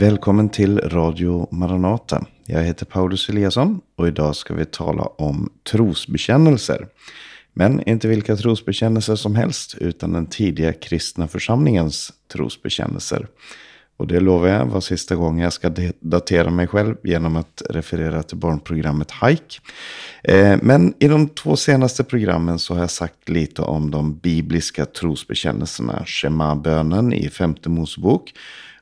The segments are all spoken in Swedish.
Välkommen till Radio Maranata. Jag heter Paulus Eliasson och idag ska vi tala om trosbekännelser. Men inte vilka trosbekännelser som helst utan den tidiga kristna församlingens trosbekännelser. Och det lovar jag var sista gången jag ska datera mig själv genom att referera till barnprogrammet Hike. Eh, men i de två senaste programmen så har jag sagt lite om de bibliska trosbekännelserna. Shema-bönen i femte Mosebok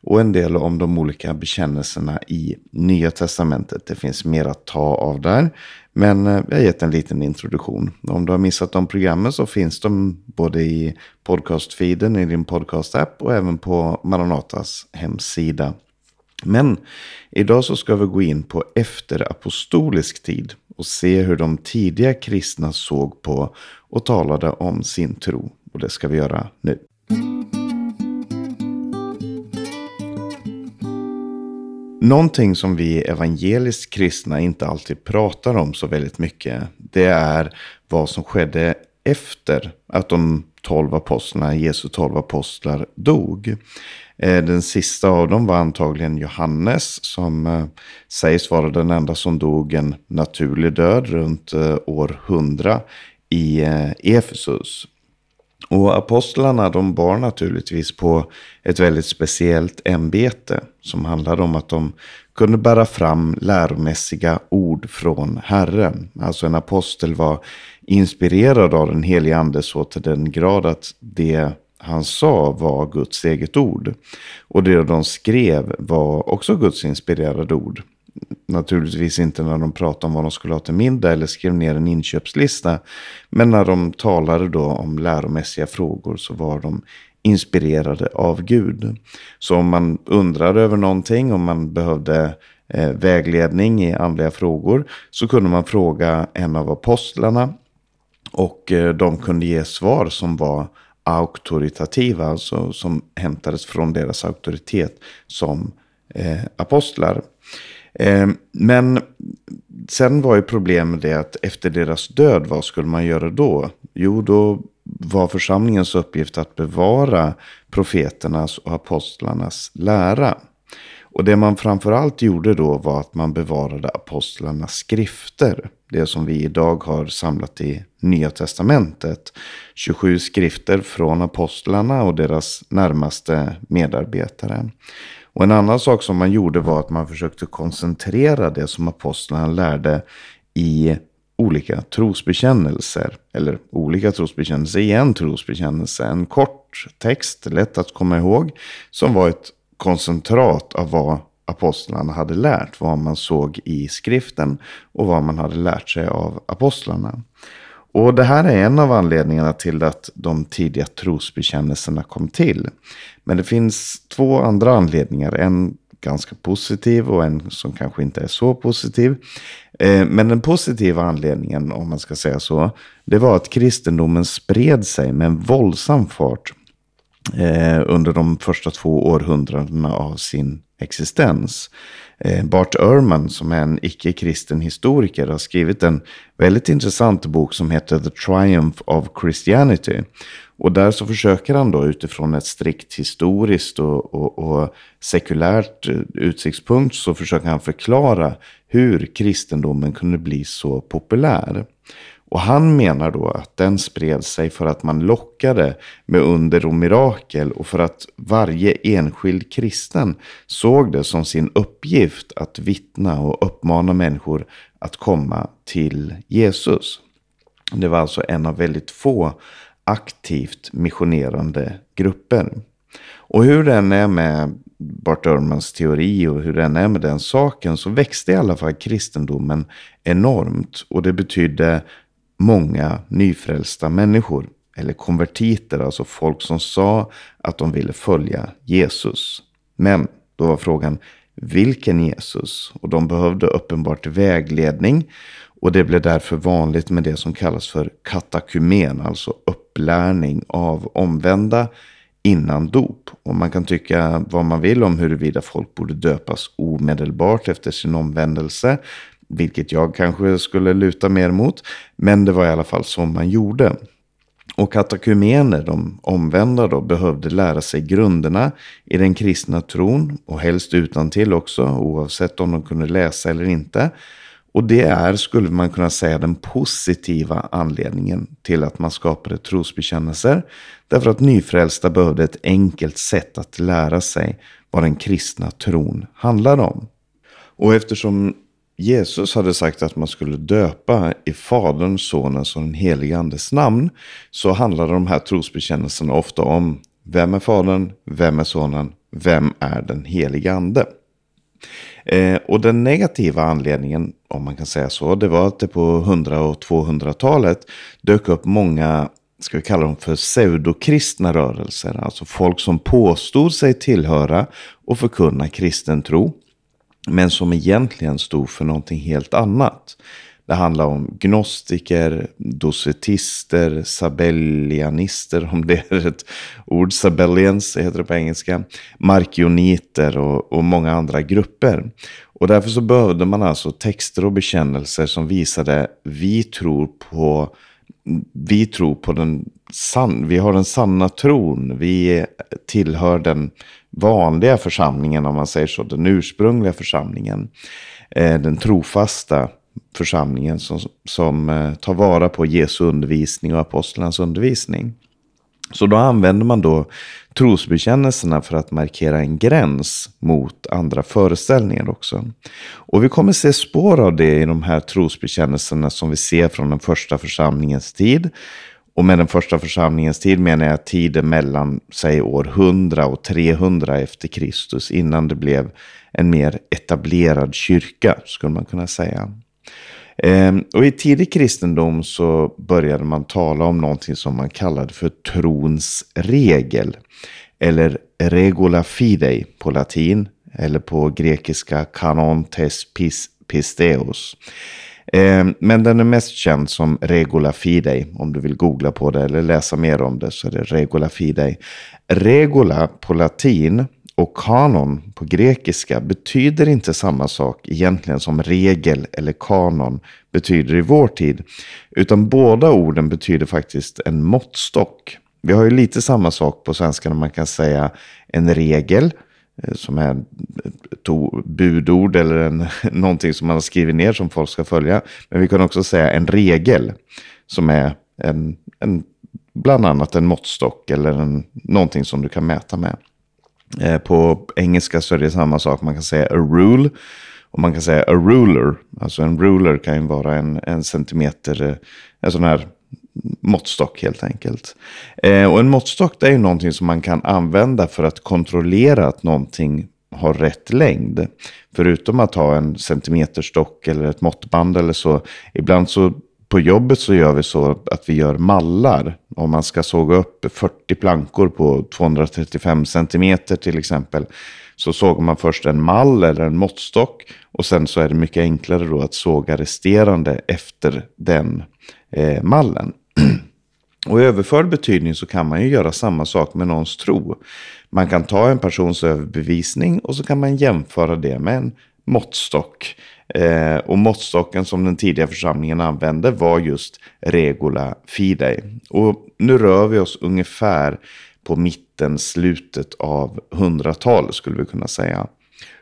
och en del om de olika bekännelserna i Nya Testamentet. Det finns mer att ta av där. Men eh, jag har gett en liten introduktion. Om du har missat de programmen så finns de både i podcastfeeden i din podcastapp och även på Maranatas hemsida. Men idag så ska vi gå in på efterapostolisk tid och se hur de tidiga kristna såg på och talade om sin tro. Och det ska vi göra nu. Någonting som vi evangeliskt kristna inte alltid pratar om så väldigt mycket. Det är vad som skedde efter att de tolv apostlarna, Jesu tolv apostlar, dog. Eh, den sista av dem var antagligen Johannes som eh, sägs vara den enda som dog en naturlig död runt eh, år 100 i Efesus. Och apostlarna de bar naturligtvis på ett väldigt speciellt ämbete som handlade om att de kunde bära fram läromässiga ord från Herren. Alltså en apostel var inspirerad av den helige ande så till den grad att det han sa var Guds eget ord. Och det de skrev var också Guds inspirerade ord naturligtvis inte när de pratade om vad de skulle ha till middag eller skrev ner en inköpslista. Men när de talade då om läromässiga frågor så var de inspirerade av Gud. Så om man undrade över någonting, om man behövde eh, vägledning i andliga frågor, så kunde man fråga en av apostlarna. Och eh, de kunde ge svar som var auktoritativa, alltså som hämtades från deras auktoritet som eh, apostlar. Ehm, men sen var ju problemet det att efter deras död, vad skulle man göra då? Jo, då var församlingens uppgift att bevara profeternas och apostlarnas lära. Och det man framförallt gjorde då var att man bevarade apostlarnas skrifter. Det som vi idag har samlat i Nya Testamentet. 27 skrifter från apostlarna och deras närmaste medarbetare. Och en annan sak som man gjorde var att man försökte koncentrera det som apostlarna lärde i olika trosbekännelser. Eller olika trosbekännelser i en trosbekännelse. En kort text, lätt att komma ihåg. Som var ett koncentrat av vad apostlarna hade lärt. Vad man såg i skriften och vad man hade lärt sig av apostlarna. Och det här är en av anledningarna till att de tidiga trosbekännelserna kom till. Men det finns två andra anledningar. En ganska positiv och en som kanske inte är så positiv. Eh, men den positiva anledningen, om man ska säga så, det var att kristendomen spred sig med en våldsam fart eh, under de första två århundradena av sin existens. Eh, Bart Ehrman som är en icke-kristen historiker har skrivit en väldigt intressant bok som heter The Triumph of Christianity. Och där så försöker han då utifrån ett strikt historiskt och, och, och sekulärt eh, utsiktspunkt så försöker han förklara hur kristendomen kunde bli så populär. Och han menar då att den spred sig för att man lockade med under och mirakel och för att varje enskild kristen såg det som sin uppgift att vittna och uppmana människor att komma till Jesus. Det var alltså en av väldigt få aktivt missionerande grupper. Och hur den är med Bart Ehrmans teori och hur den är med den saken så växte i alla fall kristendomen enormt. Och det betydde många nyfrälsta människor. Eller konvertiter, alltså folk som sa att de ville följa Jesus. Men då var frågan, vilken Jesus? Och de behövde uppenbart vägledning. Och det blev därför vanligt med det som kallas för katakumen, alltså upplärning av omvända innan dop. Och man kan tycka vad man vill om huruvida folk borde döpas omedelbart efter sin omvändelse vilket jag kanske skulle luta mer mot. Men det var i alla fall så man gjorde. Och katakumener, de omvända då, behövde lära sig grunderna i den kristna tron och helst utan till också, oavsett om de kunde läsa eller inte. Och det är, skulle man kunna säga, den positiva anledningen till att man skapade trosbekännelser. Därför att nyfrälsta behövde ett enkelt sätt att lära sig vad den kristna tron handlar om. Och eftersom Jesus hade sagt att man skulle döpa i Faderns, Sonens och den helige Andes namn. Så handlade de här trosbekännelserna ofta om vem är Fadern, vem är Sonen, vem är den helige Ande. Eh, och den negativa anledningen, om man kan säga så, det var att det på 100 och 200-talet dök upp många, ska vi kalla dem för pseudokristna rörelser. Alltså folk som påstod sig tillhöra och förkunna kristen tro. Men som egentligen stod för någonting helt annat. Det handlar om gnostiker, docetister, sabellianister, om det är ett ord, sabellians heter det på engelska, markioniter och, och många andra grupper. Och därför så behövde man alltså texter och bekännelser som visade vi tror på vi tror på den sann, vi har den sanna tron, vi tillhör den vanliga församlingen om man säger så, den ursprungliga församlingen. Eh, den trofasta församlingen som, som eh, tar vara på Jesu undervisning och apostlarnas undervisning. Så då använder man då trosbekännelserna för att markera en gräns mot andra föreställningar också. Och vi kommer se spår av det i de här trosbekännelserna som vi ser från den första församlingens tid. Och med den första församlingens tid menar jag tiden mellan, säg år 100 och 300 efter Kristus, innan det blev en mer etablerad kyrka, skulle man kunna säga. Ehm, och i tidig kristendom så började man tala om någonting som man kallade för trons regel. Eller regula fidei på latin. Eller på grekiska kanon tes pisteos. Eh, men den är mest känd som regula fidei. Om du vill googla på det eller läsa mer om det så är det regula fidei. Regula på latin och kanon på grekiska betyder inte samma sak egentligen som regel eller kanon betyder i vår tid. Utan båda orden betyder faktiskt en måttstock. Vi har ju lite samma sak på svenska när man kan säga en regel Eh, som är ett budord eller en, någonting som man har skrivit ner som folk ska följa. Men vi kan också säga en regel som är en, en bland annat en måttstock eller en, någonting som du kan mäta med. Eh, på engelska så är det samma sak. Man kan säga a rule. Och man kan säga a ruler. Alltså en ruler kan ju vara en, en centimeter. Eh, en sån här måttstock helt enkelt. Eh, och en måttstock det är ju någonting som man kan använda för att kontrollera att någonting har rätt längd. Förutom att ha en centimeterstock eller ett måttband eller så. Ibland så på jobbet så gör vi så att vi gör mallar. Om man ska såga upp 40 plankor på 235 centimeter till exempel. Så sågar man först en mall eller en måttstock. Och sen så är det mycket enklare då att såga resterande efter den eh, mallen. Och i överförd betydning så kan man ju göra samma sak med någons tro. Man kan ta en persons överbevisning och så kan man jämföra det med en måttstock. Eh, och måttstocken som den tidiga församlingen använde var just regula fidei. Och nu rör vi oss ungefär på mitten, slutet av hundratalet skulle vi kunna säga.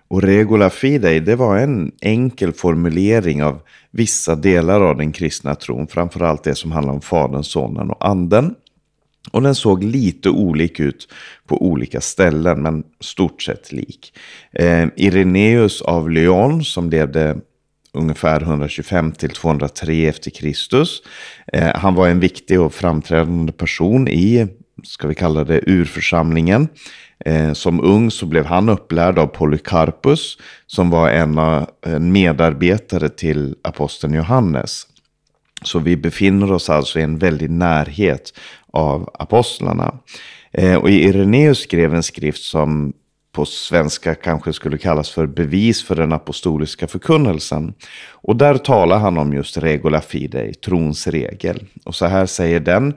Och regula fidei, det var en enkel formulering av vissa delar av den kristna tron. Framförallt det som handlar om Fadern, Sonen och Anden. Och den såg lite olik ut på olika ställen, men stort sett lik. Eh, Ireneus av Lyon, som levde ungefär 125 till 203 efter Kristus. Eh, han var en viktig och framträdande person i, ska vi kalla det, urförsamlingen. Eh, som ung så blev han upplärd av Polycarpus, som var en, en medarbetare till aposteln Johannes. Så vi befinner oss alltså i en väldig närhet av apostlarna. Eh, och Ireneus skrev en skrift som på svenska kanske skulle kallas för bevis för den apostoliska förkunnelsen. Och där talar han om just regula fidei, trons regel. Och så här säger den,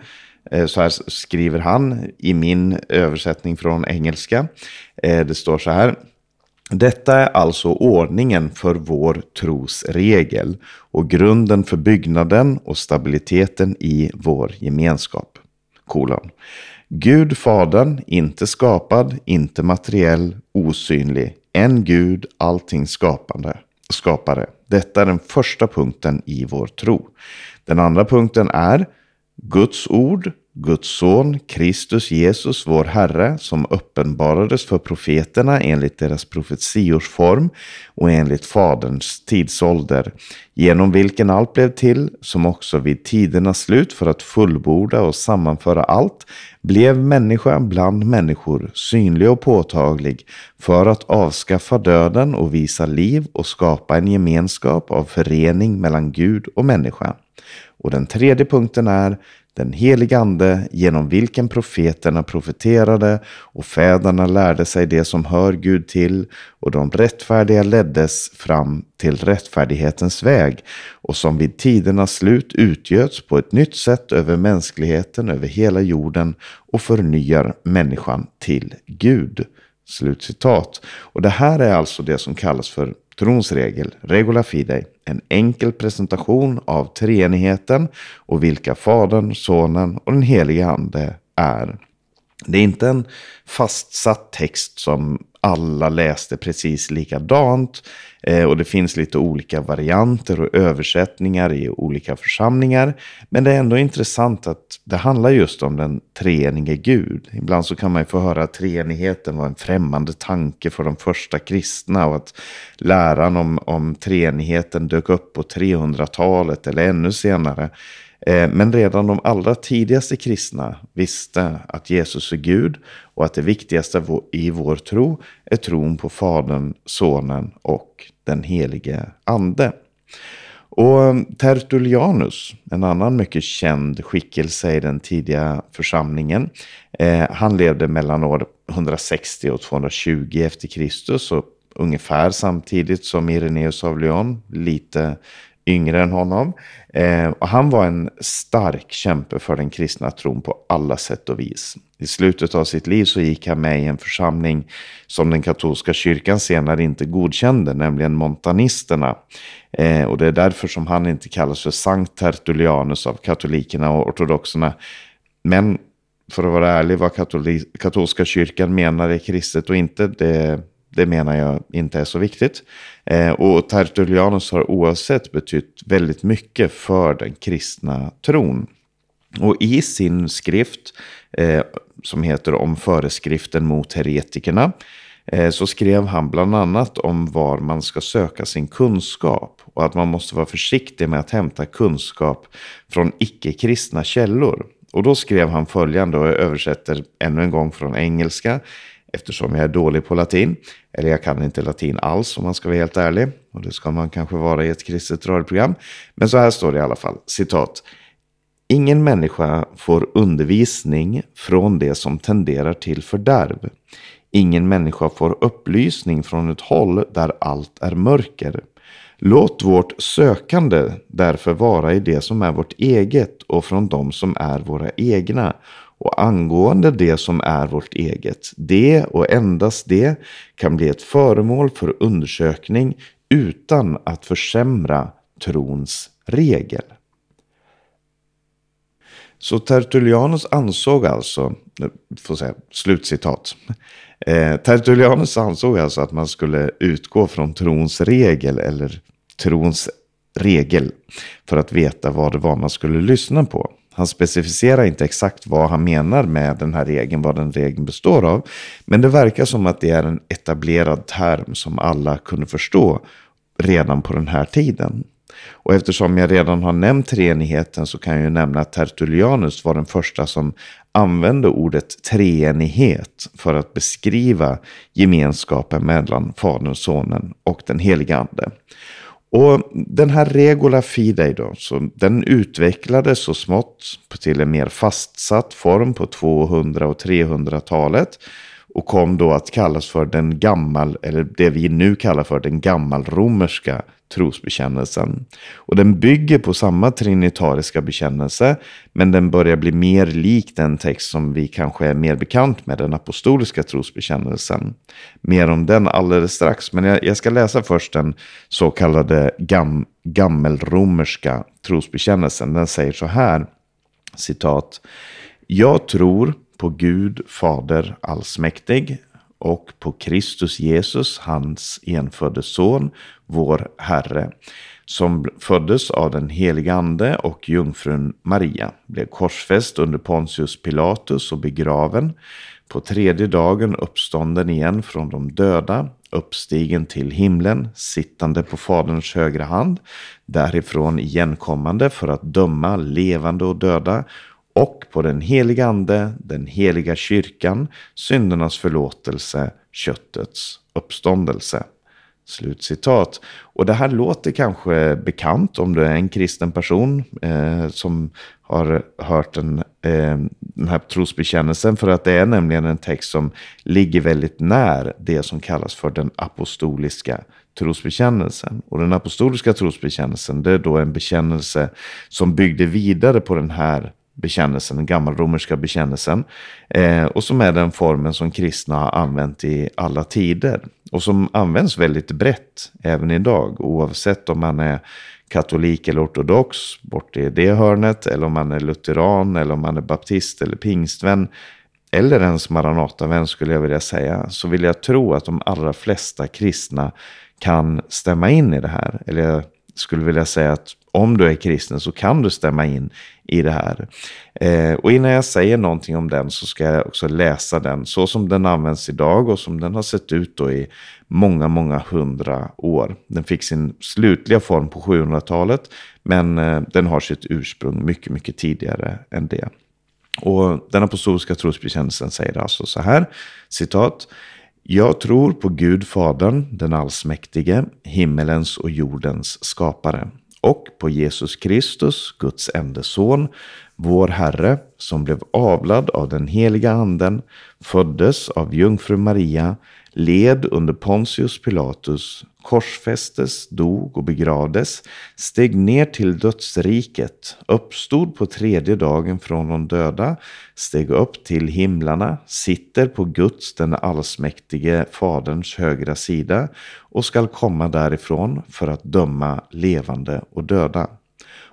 Eh, så här skriver han i min översättning från engelska. Eh, det står så här. Detta är alltså ordningen för vår trosregel och grunden för byggnaden och stabiliteten i vår gemenskap. kolon. Gud Fadern, inte skapad, inte materiell, osynlig. En Gud, allting skapande, skapare. Detta är den första punkten i vår tro. Den andra punkten är Guds ord, Guds son, Kristus Jesus, vår Herre, som uppenbarades för profeterna enligt deras profetiors form och enligt Faderns tidsålder, genom vilken allt blev till, som också vid tidernas slut för att fullborda och sammanföra allt, blev människa bland människor, synlig och påtaglig, för att avskaffa döden och visa liv och skapa en gemenskap av förening mellan Gud och människa. Och den tredje punkten är den helige Ande genom vilken profeterna profeterade och fäderna lärde sig det som hör Gud till och de rättfärdiga leddes fram till rättfärdighetens väg och som vid tidernas slut utgöts på ett nytt sätt över mänskligheten över hela jorden och förnyar människan till Gud. Slutcitat. Och det här är alltså det som kallas för trons regel, regula fidei, en enkel presentation av treenigheten och vilka Fadern, Sonen och den helige Ande är. Det är inte en fastsatt text som alla läste precis likadant. Eh, och det finns lite olika varianter och översättningar i olika församlingar. Men det är ändå intressant att det handlar just om den treenige Gud. Ibland så kan man ju få höra att treenigheten var en främmande tanke för de första kristna och att läran om, om treenigheten dök upp på 300-talet eller ännu senare. Eh, men redan de allra tidigaste kristna visste att Jesus är Gud och att det viktigaste i vår tro är tron på Fadern, Sonen och den helige Ande. Och eh, Tertullianus, en annan mycket känd skickelse i den tidiga församlingen, eh, han levde mellan år 160 och 220 efter Kristus och ungefär samtidigt som Ireneus av Lyon, lite yngre än honom. Eh, och han var en stark kämpe för den kristna tron på alla sätt och vis. I slutet av sitt liv så gick han med i en församling som den katolska kyrkan senare inte godkände, nämligen montanisterna. Eh, och det är därför som han inte kallas för Sankt Tertullianus av katolikerna och ortodoxerna. Men för att vara ärlig, vad katolska kyrkan menar är kristet och inte, det det menar jag inte är så viktigt. Eh, och Tertullianus har oavsett betytt väldigt mycket för den kristna tron. Och i sin skrift eh, som heter Om föreskriften mot heretikerna eh, så skrev han bland annat om var man ska söka sin kunskap och att man måste vara försiktig med att hämta kunskap från icke-kristna källor. Och då skrev han följande och jag översätter ännu en gång från engelska eftersom jag är dålig på latin. Eller jag kan inte latin alls om man ska vara helt ärlig. Och det ska man kanske vara i ett kristet radioprogram. Men så här står det i alla fall. Citat. Ingen människa får undervisning från det som tenderar till fördärv. Ingen människa får upplysning från ett håll där allt är mörker. Låt vårt sökande därför vara i det som är vårt eget och från dem som är våra egna och angående det som är vårt eget, det och endast det kan bli ett föremål för undersökning utan att försämra trons regel. Så Tertullianus ansåg alltså, får säga, slutcitat. Eh, Tertullianus ansåg alltså att man skulle utgå från trons regel eller trons regel för att veta vad det var man skulle lyssna på. Han specificerar inte exakt vad han menar med den här regeln, vad den regeln består av. Men det verkar som att det är en etablerad term som alla kunde förstå redan på den här tiden. Och eftersom jag redan har nämnt treenigheten så kan jag ju nämna att Tertullianus var den första som använde ordet treenighet för att beskriva gemenskapen mellan Fadern, Sonen och den helige Ande. Och den här regula fidei då, så den utvecklades så smått till en mer fastsatt form på 200 och 300-talet och kom då att kallas för den gammal, eller det vi nu kallar för den gammalromerska trosbekännelsen. Och den bygger på samma trinitariska bekännelse, men den börjar bli mer lik den text som vi kanske är mer bekant med, den apostoliska trosbekännelsen. Mer om den alldeles strax, men jag, jag ska läsa först den så kallade gam, gammelromerska trosbekännelsen. Den säger så här, citat. Jag tror på Gud Fader allsmäktig och på Kristus Jesus, hans enfödde son, vår Herre, som föddes av den helige Ande och jungfrun Maria, blev korsfäst under Pontius Pilatus och begraven, på tredje dagen uppstånden igen från de döda, uppstigen till himlen, sittande på Faderns högra hand, därifrån igenkommande för att döma levande och döda, och på den heliga Ande, den heliga kyrkan, syndernas förlåtelse, köttets uppståndelse. Slutcitat. Och det här låter kanske bekant om du är en kristen person eh, som har hört den, eh, den här trosbekännelsen. För att det är nämligen en text som ligger väldigt när det som kallas för den apostoliska trosbekännelsen. Och den apostoliska trosbekännelsen det är då en bekännelse som byggde vidare på den här bekännelsen, den gammalromerska bekännelsen. Eh, och som är den formen som kristna har använt i alla tider. Och som används väldigt brett även idag, oavsett om man är katolik eller ortodox, bort i det hörnet, eller om man är lutheran, eller om man är baptist eller pingstvän, eller ens maranatavän skulle jag vilja säga, så vill jag tro att de allra flesta kristna kan stämma in i det här. Eller jag skulle vilja säga att om du är kristen så kan du stämma in i det här. Eh, och innan jag säger någonting om den så ska jag också läsa den så som den används idag och som den har sett ut då i många, många hundra år. Den fick sin slutliga form på 700-talet men eh, den har sitt ursprung mycket, mycket tidigare än det. Och den apostoliska trosbekännelsen säger alltså så här, citat. Jag tror på Gud Fadern, den allsmäktige, himmelens och jordens skapare och på Jesus Kristus, Guds enda son, vår Herre, som blev avlad av den heliga anden, föddes av jungfru Maria, led under Pontius Pilatus, korsfästes, dog och begravdes, steg ner till dödsriket, uppstod på tredje dagen från de döda, steg upp till himlarna, sitter på Guds, den allsmäktige Faderns högra sida och skall komma därifrån för att döma levande och döda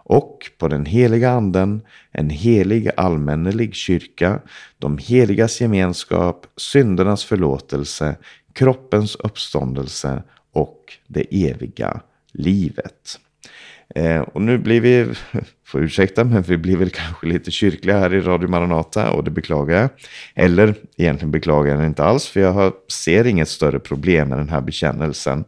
och på den heliga anden, en helig allmännelig kyrka, de heligas gemenskap, syndernas förlåtelse, kroppens uppståndelse och det eviga livet. Eh, och nu blir vi, får ursäkta, men vi blir väl kanske lite kyrkliga här i Radio Maranata och det beklagar jag. Eller egentligen beklagar jag det inte alls, för jag har, ser inget större problem med den här bekännelsen.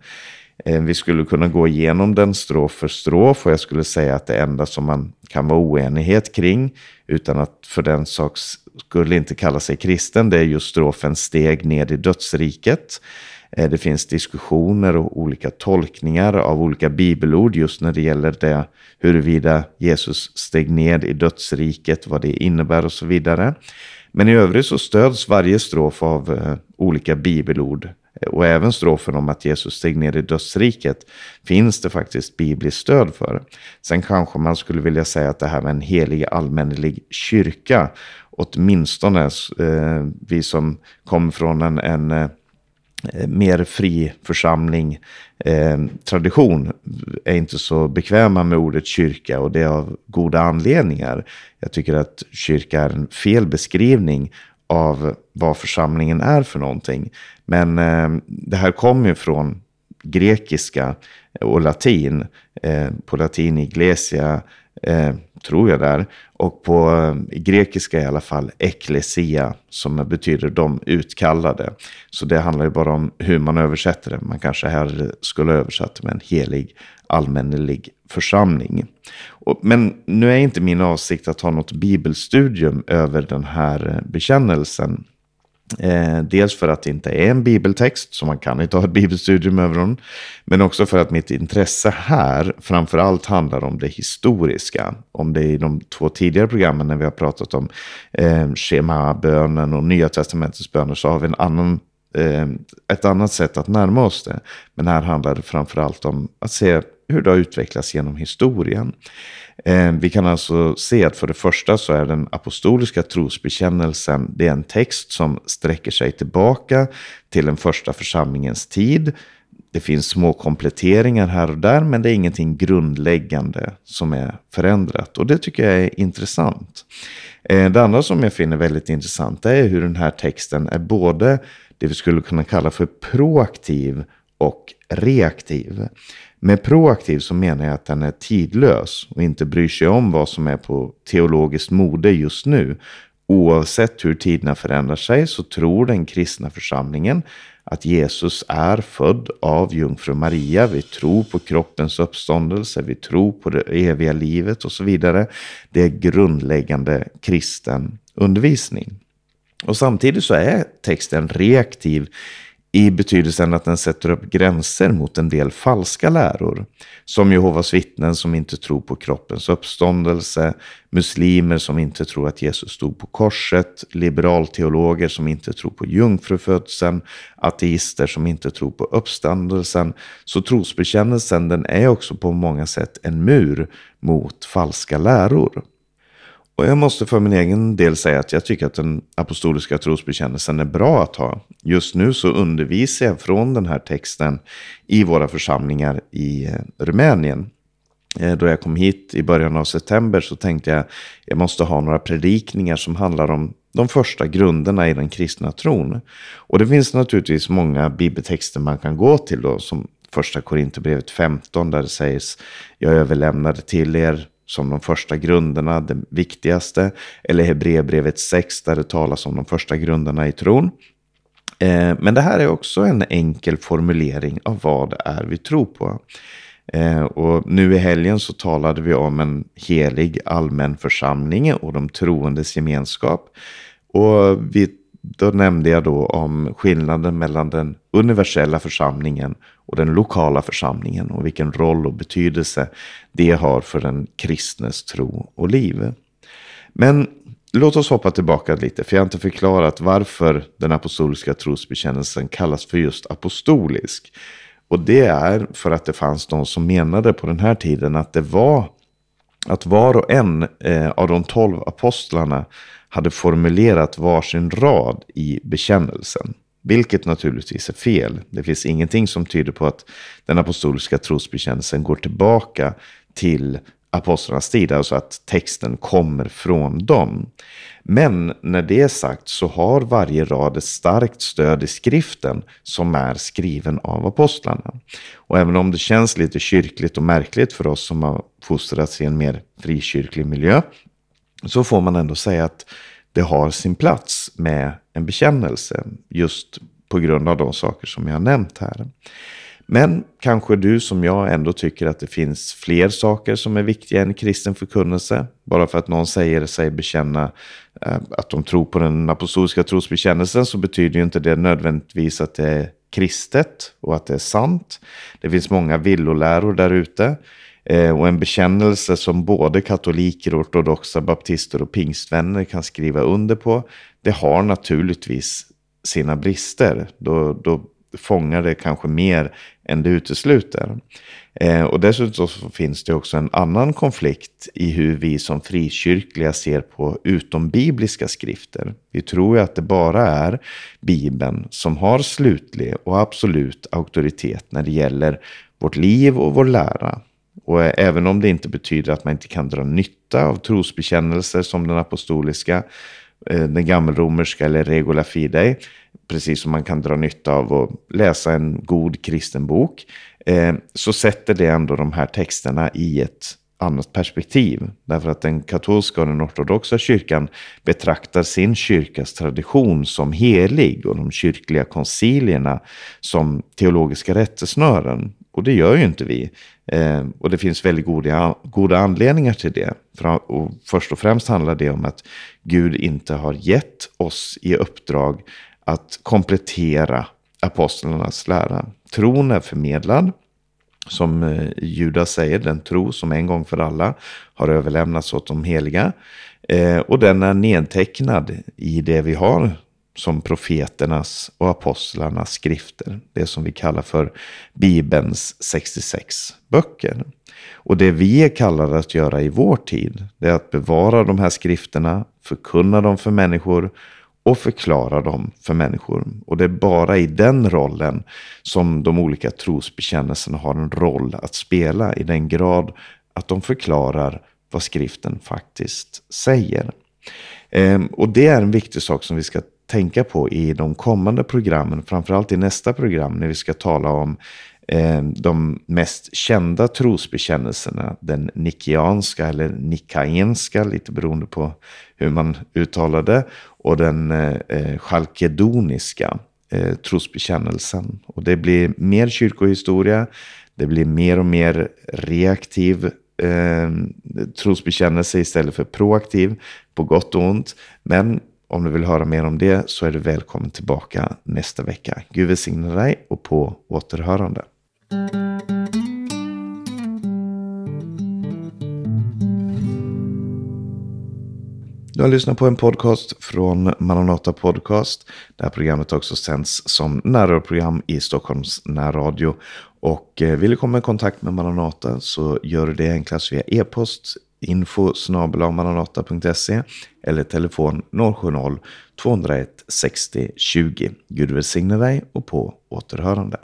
Eh, vi skulle kunna gå igenom den strof för strof och jag skulle säga att det enda som man kan vara oenighet kring, utan att för den saks skulle inte kalla sig kristen, det är just strofen steg ned i dödsriket. Eh, det finns diskussioner och olika tolkningar av olika bibelord just när det gäller det huruvida Jesus steg ned i dödsriket, vad det innebär och så vidare. Men i övrigt så stöds varje strof av eh, olika bibelord och även strofen om att Jesus steg ner i dödsriket finns det faktiskt bibliskt stöd för. Sen kanske man skulle vilja säga att det här med en helig allmännelig kyrka, åtminstone eh, vi som kommer från en, en eh, mer fri församling, eh, tradition, är inte så bekväma med ordet kyrka och det är av goda anledningar. Jag tycker att kyrka är en felbeskrivning av vad församlingen är för någonting. Men eh, det här kommer ju från grekiska och latin. Eh, på latin iglesia, eh, tror jag där. Och på eh, grekiska i alla fall, eklesia, som betyder de utkallade. Så det handlar ju bara om hur man översätter det. Man kanske här skulle översätta med en helig allmännelig församling. Men nu är inte min avsikt att ha något bibelstudium över den här eh, bekännelsen. Eh, dels för att det inte är en bibeltext, så man kan inte ha ett bibelstudium över den. Men också för att mitt intresse här framförallt handlar om det historiska. Om det i de två tidigare programmen när vi har pratat om eh, schemabönen och Nya Testamentets böner så har vi en annan eh, ett annat sätt att närma oss det. Men här handlar det framförallt om att se hur det har utvecklats genom historien. Eh, vi kan alltså se att för det första så är den apostoliska trosbekännelsen det är en text som sträcker sig tillbaka till den första församlingens tid. Det finns små kompletteringar här och där, men det är ingenting grundläggande som är förändrat. Och det tycker jag är intressant. Eh, det andra som jag finner väldigt intressant är hur den här texten är både det vi skulle kunna kalla för proaktiv och reaktiv. Med proaktiv så menar jag att den är tidlös och inte bryr sig om vad som är på teologiskt mode just nu. Oavsett hur tiderna förändrar sig så tror den kristna församlingen att Jesus är född av jungfru Maria. Vi tror på kroppens uppståndelse, vi tror på det eviga livet och så vidare. Det är grundläggande kristen undervisning. Och samtidigt så är texten reaktiv i betydelsen att den sätter upp gränser mot en del falska läror. Som Jehovas vittnen som inte tror på kroppens uppståndelse, muslimer som inte tror att Jesus stod på korset, liberalteologer som inte tror på jungfrufödseln, ateister som inte tror på uppståndelsen. Så trosbekännelsen den är också på många sätt en mur mot falska läror. Och jag måste för min egen del säga att jag tycker att den apostoliska trosbekännelsen är bra att ha. Just nu så undervisar jag från den här texten i våra församlingar i eh, Rumänien. Eh, då jag kom hit i början av september så tänkte jag att jag måste ha några predikningar som handlar om de första grunderna i den kristna tron. Och det finns naturligtvis många bibeltexter man kan gå till då, som första Korinthierbrevet 15 där det sägs jag överlämnade till er som de första grunderna, det viktigaste. Eller Hebreerbrevet 6 där det talas om de första grunderna i tron. Eh, men det här är också en enkel formulering av vad det är vi tror på. Eh, och nu i helgen så talade vi om en helig allmän församling och de troendes gemenskap. Och vi då nämnde jag då om skillnaden mellan den universella församlingen och den lokala församlingen och vilken roll och betydelse det har för den kristnes tro och liv. Men låt oss hoppa tillbaka lite, för jag har inte förklarat varför den apostoliska trosbekännelsen kallas för just apostolisk. Och det är för att det fanns de som menade på den här tiden att det var att var och en eh, av de tolv apostlarna hade formulerat varsin rad i bekännelsen. Vilket naturligtvis är fel. Det finns ingenting som tyder på att den apostoliska trosbekännelsen går tillbaka till apostlarnas tid, alltså att texten kommer från dem. Men när det är sagt så har varje rad ett starkt stöd i skriften som är skriven av apostlarna. Och även om det känns lite kyrkligt och märkligt för oss som har fostrats i en mer frikyrklig miljö, så får man ändå säga att det har sin plats med en bekännelse. Just på grund av de saker som jag har nämnt här. Men kanske du som jag ändå tycker att det finns fler saker som är viktiga än kristen förkunnelse. Bara för att någon säger sig bekänna eh, att de tror på den apostoliska trosbekännelsen så betyder ju inte det nödvändigtvis att det är kristet och att det är sant. Det finns många villoläror där ute. Eh, och en bekännelse som både katoliker, ortodoxa, baptister och pingstvänner kan skriva under på. Det har naturligtvis sina brister. Då, då fångar det kanske mer än det utesluter. Eh, och dessutom så finns det också en annan konflikt i hur vi som frikyrkliga ser på utombibliska skrifter. Vi tror ju att det bara är Bibeln som har slutlig och absolut auktoritet när det gäller vårt liv och vår lära. Och även om det inte betyder att man inte kan dra nytta av trosbekännelser som den apostoliska, eh, den gammelromerska eller regula fidei, precis som man kan dra nytta av att läsa en god kristen bok, eh, så sätter det ändå de här texterna i ett annat perspektiv. Därför att den katolska och den ortodoxa kyrkan betraktar sin kyrkas tradition som helig och de kyrkliga koncilierna som teologiska rättesnören. Och det gör ju inte vi. Eh, och det finns väldigt goda, goda anledningar till det. För, och först och främst handlar det om att Gud inte har gett oss i uppdrag att komplettera apostlarnas lära. Tron är förmedlad. Som eh, Judas säger, den tro som en gång för alla har överlämnats åt de heliga. Eh, och den är nedtecknad i det vi har som profeternas och apostlarnas skrifter. Det som vi kallar för Bibelns 66 böcker. Och det vi är kallade att göra i vår tid, det är att bevara de här skrifterna, förkunna dem för människor och förklara dem för människor. Och det är bara i den rollen som de olika trosbekännelserna har en roll att spela i den grad att de förklarar vad skriften faktiskt säger. Ehm, och det är en viktig sak som vi ska tänka på i de kommande programmen, framförallt i nästa program när vi ska tala om eh, de mest kända trosbekännelserna, den nikianska eller nikaenska, lite beroende på hur man uttalar det, och den eh, eh, chalkedoniska eh, trosbekännelsen. Och det blir mer kyrkohistoria, det blir mer och mer reaktiv eh, trosbekännelse istället för proaktiv, på gott och ont. Men om du vill höra mer om det så är du välkommen tillbaka nästa vecka. Gud välsigne dig och på återhörande. Du har lyssnat på en podcast från Maranata Podcast. Det här programmet också sänds som närradioprogram i Stockholms närradio. Och eh, vill du komma i kontakt med Maranata så gör du det enklast via e-post info eller telefon 070-201 60 20. Gud välsigne dig och på återhörande.